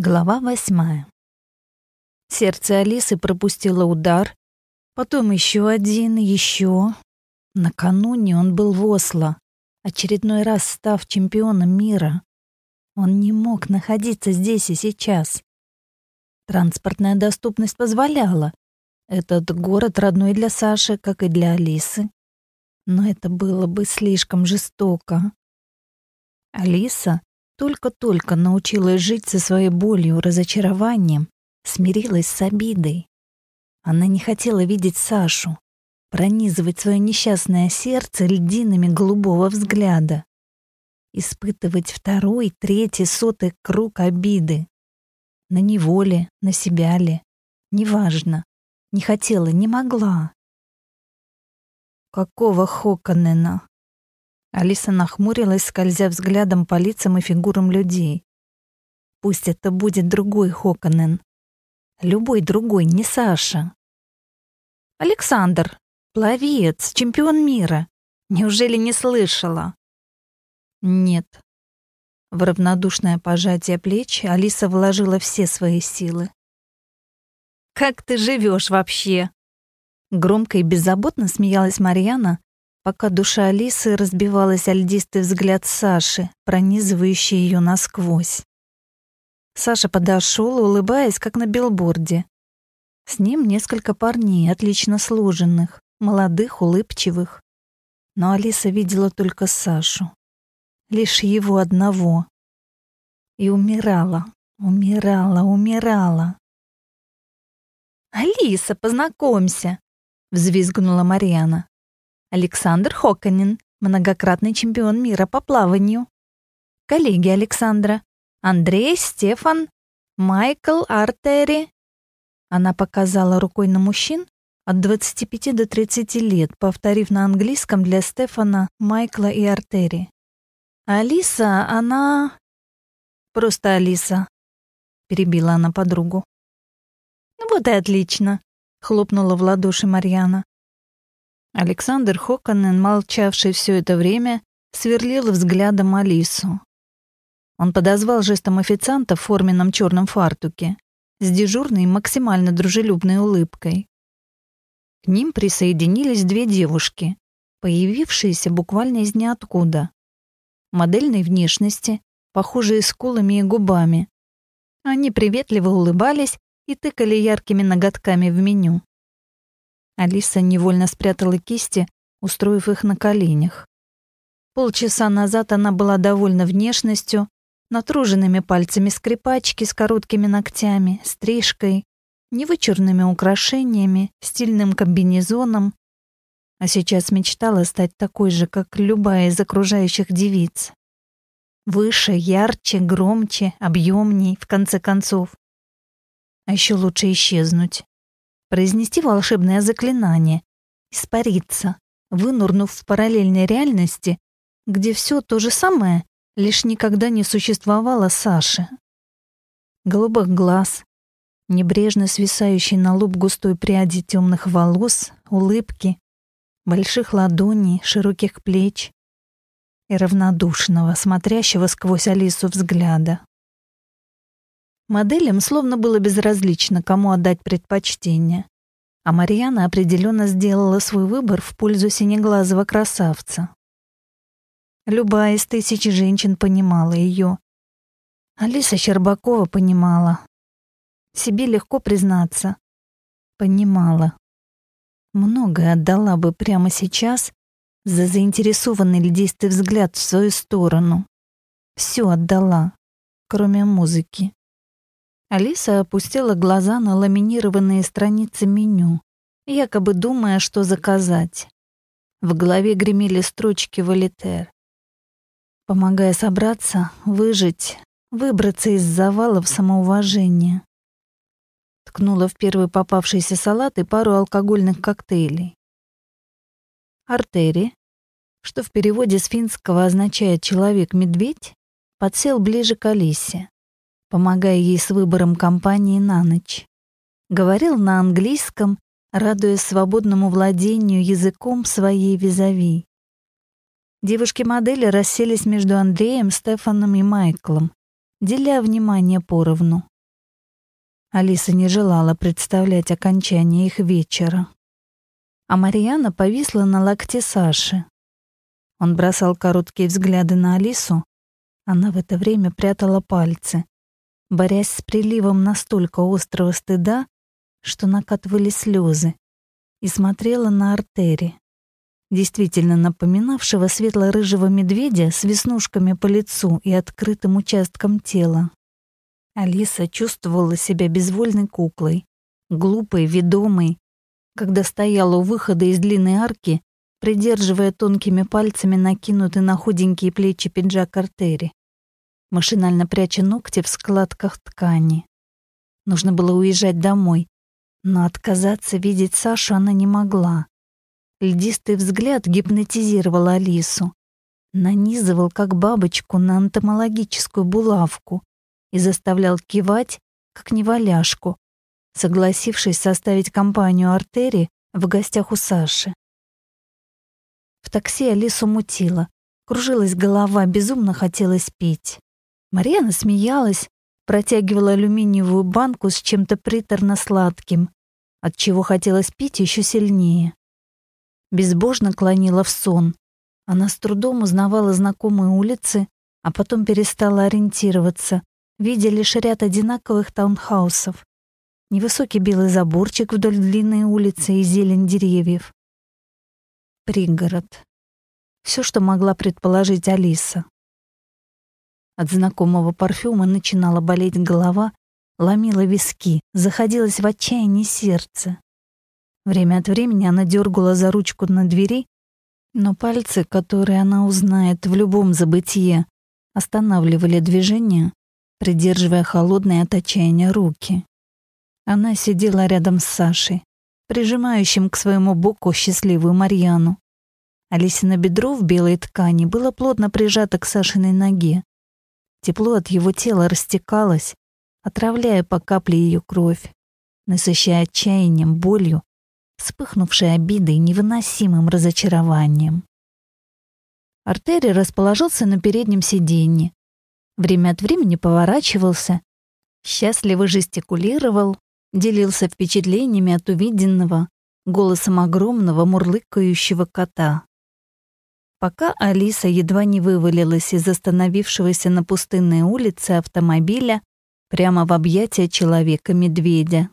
Глава восьмая. Сердце Алисы пропустило удар, потом еще один, еще. Накануне он был в Осло, очередной раз став чемпионом мира. Он не мог находиться здесь и сейчас. Транспортная доступность позволяла. Этот город родной для Саши, как и для Алисы. Но это было бы слишком жестоко. Алиса только-только научилась жить со своей болью, разочарованием, смирилась с обидой. Она не хотела видеть Сашу, пронизывать свое несчастное сердце льдинами голубого взгляда, испытывать второй, третий, сотый круг обиды. На него ли, на себя ли, неважно. Не хотела, не могла. Какого Хоконена? Алиса нахмурилась, скользя взглядом по лицам и фигурам людей. Пусть это будет другой Хоконен. Любой другой, не Саша. Александр, пловец, чемпион мира. Неужели не слышала? Нет. В равнодушное пожатие плеч Алиса вложила все свои силы. «Как ты живешь вообще?» Громко и беззаботно смеялась Марьяна, пока душа Алисы разбивалась о льдистый взгляд Саши, пронизывающий ее насквозь. Саша подошел, улыбаясь, как на билборде. С ним несколько парней, отлично сложенных, молодых, улыбчивых. Но Алиса видела только Сашу. Лишь его одного. И умирала, умирала, умирала. «Алиса, познакомься!» — взвизгнула Марьяна. Александр Хоконин, многократный чемпион мира по плаванию. Коллеги Александра. Андрей, Стефан, Майкл, Артери. Она показала рукой на мужчин от 25 до 30 лет, повторив на английском для Стефана, Майкла и Артери. Алиса, она... Просто Алиса, перебила она подругу. «Ну вот и отлично, хлопнула в ладоши Марьяна. Александр Хоконен, молчавший все это время, сверлил взглядом Алису. Он подозвал жестом официанта в форменном черном фартуке с дежурной максимально дружелюбной улыбкой. К ним присоединились две девушки, появившиеся буквально из ниоткуда. Модельной внешности, похожие скулами и губами. Они приветливо улыбались и тыкали яркими ноготками в меню. Алиса невольно спрятала кисти, устроив их на коленях. Полчаса назад она была довольна внешностью, натруженными пальцами скрипачки с короткими ногтями, стрижкой, невычурными украшениями, стильным комбинезоном, а сейчас мечтала стать такой же, как любая из окружающих девиц. Выше, ярче, громче, объемней, в конце концов. А еще лучше исчезнуть произнести волшебное заклинание, испариться, вынурнув в параллельной реальности, где все то же самое, лишь никогда не существовало Саши. Голубых глаз, небрежно свисающий на лоб густой пряди темных волос, улыбки, больших ладоней, широких плеч и равнодушного, смотрящего сквозь Алису взгляда. Моделям словно было безразлично, кому отдать предпочтение. А Марьяна определенно сделала свой выбор в пользу синеглазого красавца. Любая из тысячи женщин понимала ее. Алиса Щербакова понимала. Себе легко признаться. Понимала. Многое отдала бы прямо сейчас за заинтересованный льдистый взгляд в свою сторону. Все отдала, кроме музыки. Алиса опустила глаза на ламинированные страницы меню, якобы думая, что заказать. В голове гремели строчки «Валитер». Помогая собраться, выжить, выбраться из завалов самоуважения. Ткнула в первый попавшийся салат и пару алкогольных коктейлей. Артери, что в переводе с финского означает «человек-медведь», подсел ближе к Алисе помогая ей с выбором компании на ночь. Говорил на английском, радуясь свободному владению языком своей визави. Девушки-модели расселись между Андреем, Стефаном и Майклом, деля внимание поровну. Алиса не желала представлять окончание их вечера. А Марьяна повисла на локте Саши. Он бросал короткие взгляды на Алису. Она в это время прятала пальцы, борясь с приливом настолько острого стыда, что накатывали слезы, и смотрела на Артери, действительно напоминавшего светло-рыжего медведя с веснушками по лицу и открытым участком тела. Алиса чувствовала себя безвольной куклой, глупой, ведомой, когда стояла у выхода из длинной арки, придерживая тонкими пальцами накинутый на худенькие плечи пиджак артери, машинально пряча ногти в складках ткани. Нужно было уезжать домой, но отказаться видеть Сашу она не могла. Льдистый взгляд гипнотизировал Алису, нанизывал как бабочку на энтомологическую булавку, и заставлял кивать, как неваляшку, согласившись составить компанию Артери в гостях у Саши. В такси Алису мутила, кружилась голова, безумно хотелось пить. Марьяна смеялась, протягивала алюминиевую банку с чем-то приторно-сладким, от чего хотелось пить еще сильнее. Безбожно клонила в сон. Она с трудом узнавала знакомые улицы, а потом перестала ориентироваться, видя лишь ряд одинаковых таунхаусов. Невысокий белый заборчик вдоль длинной улицы и зелень деревьев. Пригород. Все, что могла предположить Алиса. От знакомого парфюма начинала болеть голова, ломила виски, заходилось в отчаянии сердце. Время от времени она дергала за ручку на двери, но пальцы, которые она узнает в любом забытие, останавливали движение, придерживая холодные от отчаяния руки. Она сидела рядом с Сашей, прижимающим к своему боку счастливую Марьяну. Алисина бедро в белой ткани было плотно прижато к Сашиной ноге. Тепло от его тела растекалось, отравляя по капле ее кровь, насыщая отчаянием, болью, вспыхнувшей обидой и невыносимым разочарованием. Артери расположился на переднем сиденье, Время от времени поворачивался, счастливо жестикулировал, делился впечатлениями от увиденного голосом огромного мурлыкающего кота. Пока Алиса едва не вывалилась из остановившегося на пустынной улице автомобиля прямо в объятия человека-медведя.